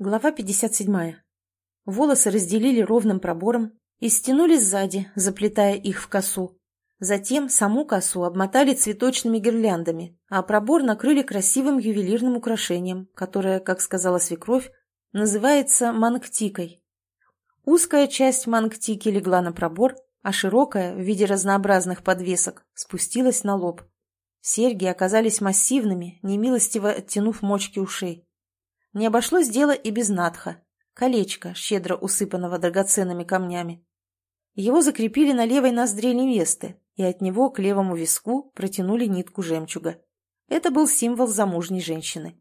Глава 57. Волосы разделили ровным пробором и стянули сзади, заплетая их в косу. Затем саму косу обмотали цветочными гирляндами, а пробор накрыли красивым ювелирным украшением, которое, как сказала свекровь, называется мангтикой. Узкая часть мангтики легла на пробор, а широкая, в виде разнообразных подвесок, спустилась на лоб. Серьги оказались массивными, немилостиво оттянув мочки ушей. Не обошлось дело и без надха, колечко, щедро усыпанного драгоценными камнями. Его закрепили на левой ноздре невесты, и от него к левому виску протянули нитку жемчуга. Это был символ замужней женщины.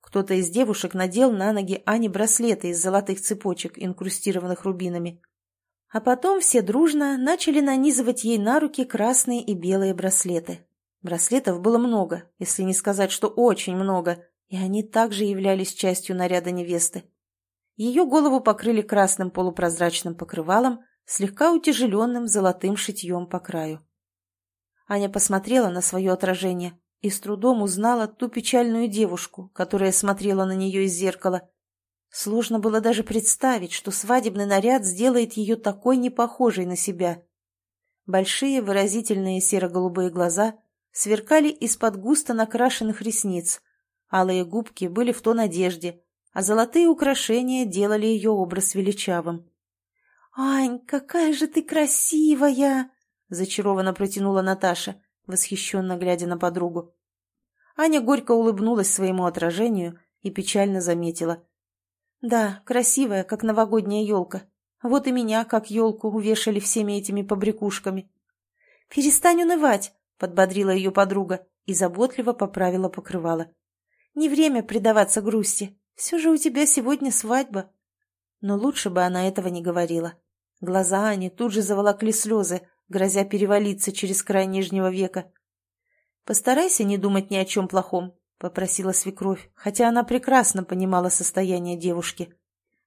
Кто-то из девушек надел на ноги Ане браслеты из золотых цепочек, инкрустированных рубинами. А потом все дружно начали нанизывать ей на руки красные и белые браслеты. Браслетов было много, если не сказать, что очень много, и они также являлись частью наряда невесты. Ее голову покрыли красным полупрозрачным покрывалом, слегка утяжеленным золотым шитьем по краю. Аня посмотрела на свое отражение и с трудом узнала ту печальную девушку, которая смотрела на нее из зеркала. Сложно было даже представить, что свадебный наряд сделает ее такой непохожей на себя. Большие выразительные серо-голубые глаза сверкали из-под густо накрашенных ресниц, Алые губки были в тон одежде, а золотые украшения делали ее образ величавым. «Ань, какая же ты красивая!» — зачарованно протянула Наташа, восхищенно глядя на подругу. Аня горько улыбнулась своему отражению и печально заметила. «Да, красивая, как новогодняя елка. Вот и меня, как елку, увешали всеми этими побрякушками». «Перестань унывать!» — подбодрила ее подруга и заботливо поправила покрывало. Не время предаваться грусти. Все же у тебя сегодня свадьба. Но лучше бы она этого не говорила. Глаза Ани тут же заволокли слезы, грозя перевалиться через край нижнего века. «Постарайся не думать ни о чем плохом», — попросила свекровь, хотя она прекрасно понимала состояние девушки.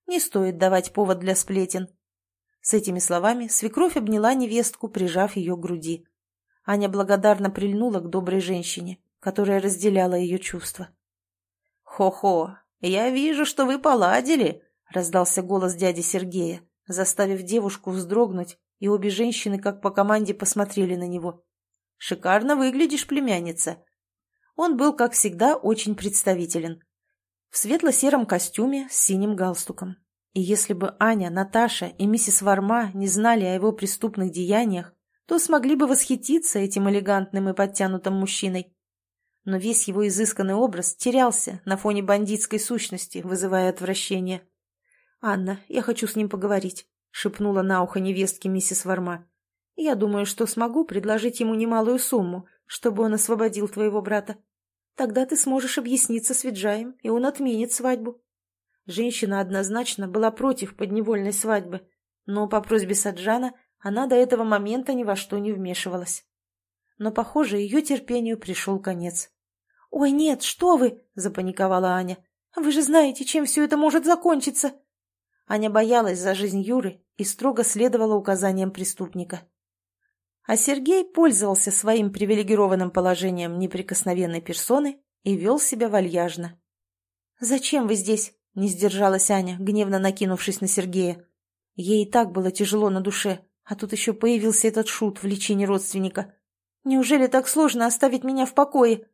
«Не стоит давать повод для сплетен». С этими словами свекровь обняла невестку, прижав ее к груди. Аня благодарно прильнула к доброй женщине, которая разделяла ее чувства. «Хо-хо, я вижу, что вы поладили», — раздался голос дяди Сергея, заставив девушку вздрогнуть, и обе женщины, как по команде, посмотрели на него. «Шикарно выглядишь, племянница». Он был, как всегда, очень представителен. В светло-сером костюме с синим галстуком. И если бы Аня, Наташа и миссис Варма не знали о его преступных деяниях, то смогли бы восхититься этим элегантным и подтянутым мужчиной но весь его изысканный образ терялся на фоне бандитской сущности, вызывая отвращение. «Анна, я хочу с ним поговорить», — шепнула на ухо невестке миссис Варма. «Я думаю, что смогу предложить ему немалую сумму, чтобы он освободил твоего брата. Тогда ты сможешь объясниться с Виджаем, и он отменит свадьбу». Женщина однозначно была против подневольной свадьбы, но по просьбе Саджана она до этого момента ни во что не вмешивалась но, похоже, ее терпению пришел конец. «Ой, нет, что вы!» – запаниковала Аня. «Вы же знаете, чем все это может закончиться!» Аня боялась за жизнь Юры и строго следовала указаниям преступника. А Сергей пользовался своим привилегированным положением неприкосновенной персоны и вел себя вальяжно. «Зачем вы здесь?» – не сдержалась Аня, гневно накинувшись на Сергея. Ей и так было тяжело на душе, а тут еще появился этот шут в личине родственника. Неужели так сложно оставить меня в покое?»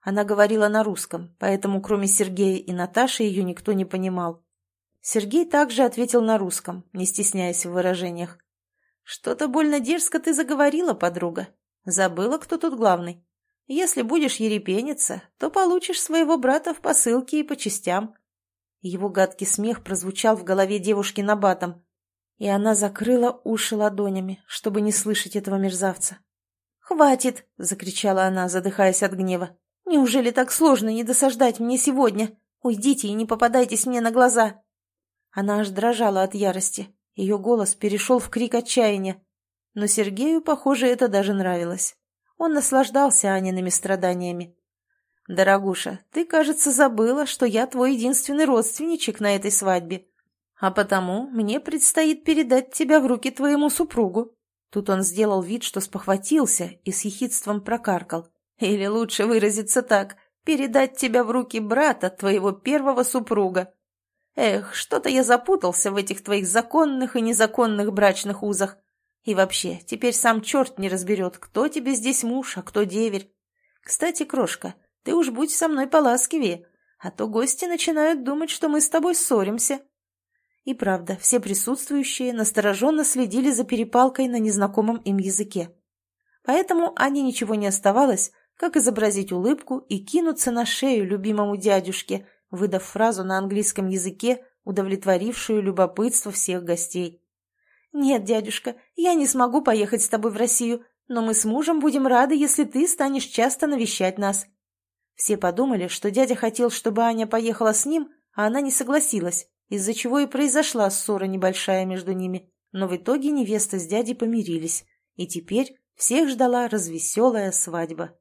Она говорила на русском, поэтому кроме Сергея и Наташи ее никто не понимал. Сергей также ответил на русском, не стесняясь в выражениях. «Что-то больно дерзко ты заговорила, подруга. Забыла, кто тут главный. Если будешь ерепениться, то получишь своего брата в посылке и по частям». Его гадкий смех прозвучал в голове девушки набатом, и она закрыла уши ладонями, чтобы не слышать этого мерзавца. «Хватит!» — закричала она, задыхаясь от гнева. «Неужели так сложно не досаждать мне сегодня? Уйдите и не попадайтесь мне на глаза!» Она аж дрожала от ярости. Ее голос перешел в крик отчаяния. Но Сергею, похоже, это даже нравилось. Он наслаждался Аниными страданиями. «Дорогуша, ты, кажется, забыла, что я твой единственный родственничек на этой свадьбе. А потому мне предстоит передать тебя в руки твоему супругу. Тут он сделал вид, что спохватился и с ехидством прокаркал. «Или лучше выразиться так, передать тебя в руки брата, твоего первого супруга». Эх, что-то я запутался в этих твоих законных и незаконных брачных узах. И вообще, теперь сам черт не разберет, кто тебе здесь муж, а кто деверь. Кстати, крошка, ты уж будь со мной поласкивее, а то гости начинают думать, что мы с тобой ссоримся. И правда, все присутствующие настороженно следили за перепалкой на незнакомом им языке. Поэтому Ане ничего не оставалось, как изобразить улыбку и кинуться на шею любимому дядюшке, выдав фразу на английском языке, удовлетворившую любопытство всех гостей. «Нет, дядюшка, я не смогу поехать с тобой в Россию, но мы с мужем будем рады, если ты станешь часто навещать нас». Все подумали, что дядя хотел, чтобы Аня поехала с ним, а она не согласилась, из-за чего и произошла ссора небольшая между ними. Но в итоге невеста с дядей помирились, и теперь всех ждала развеселая свадьба.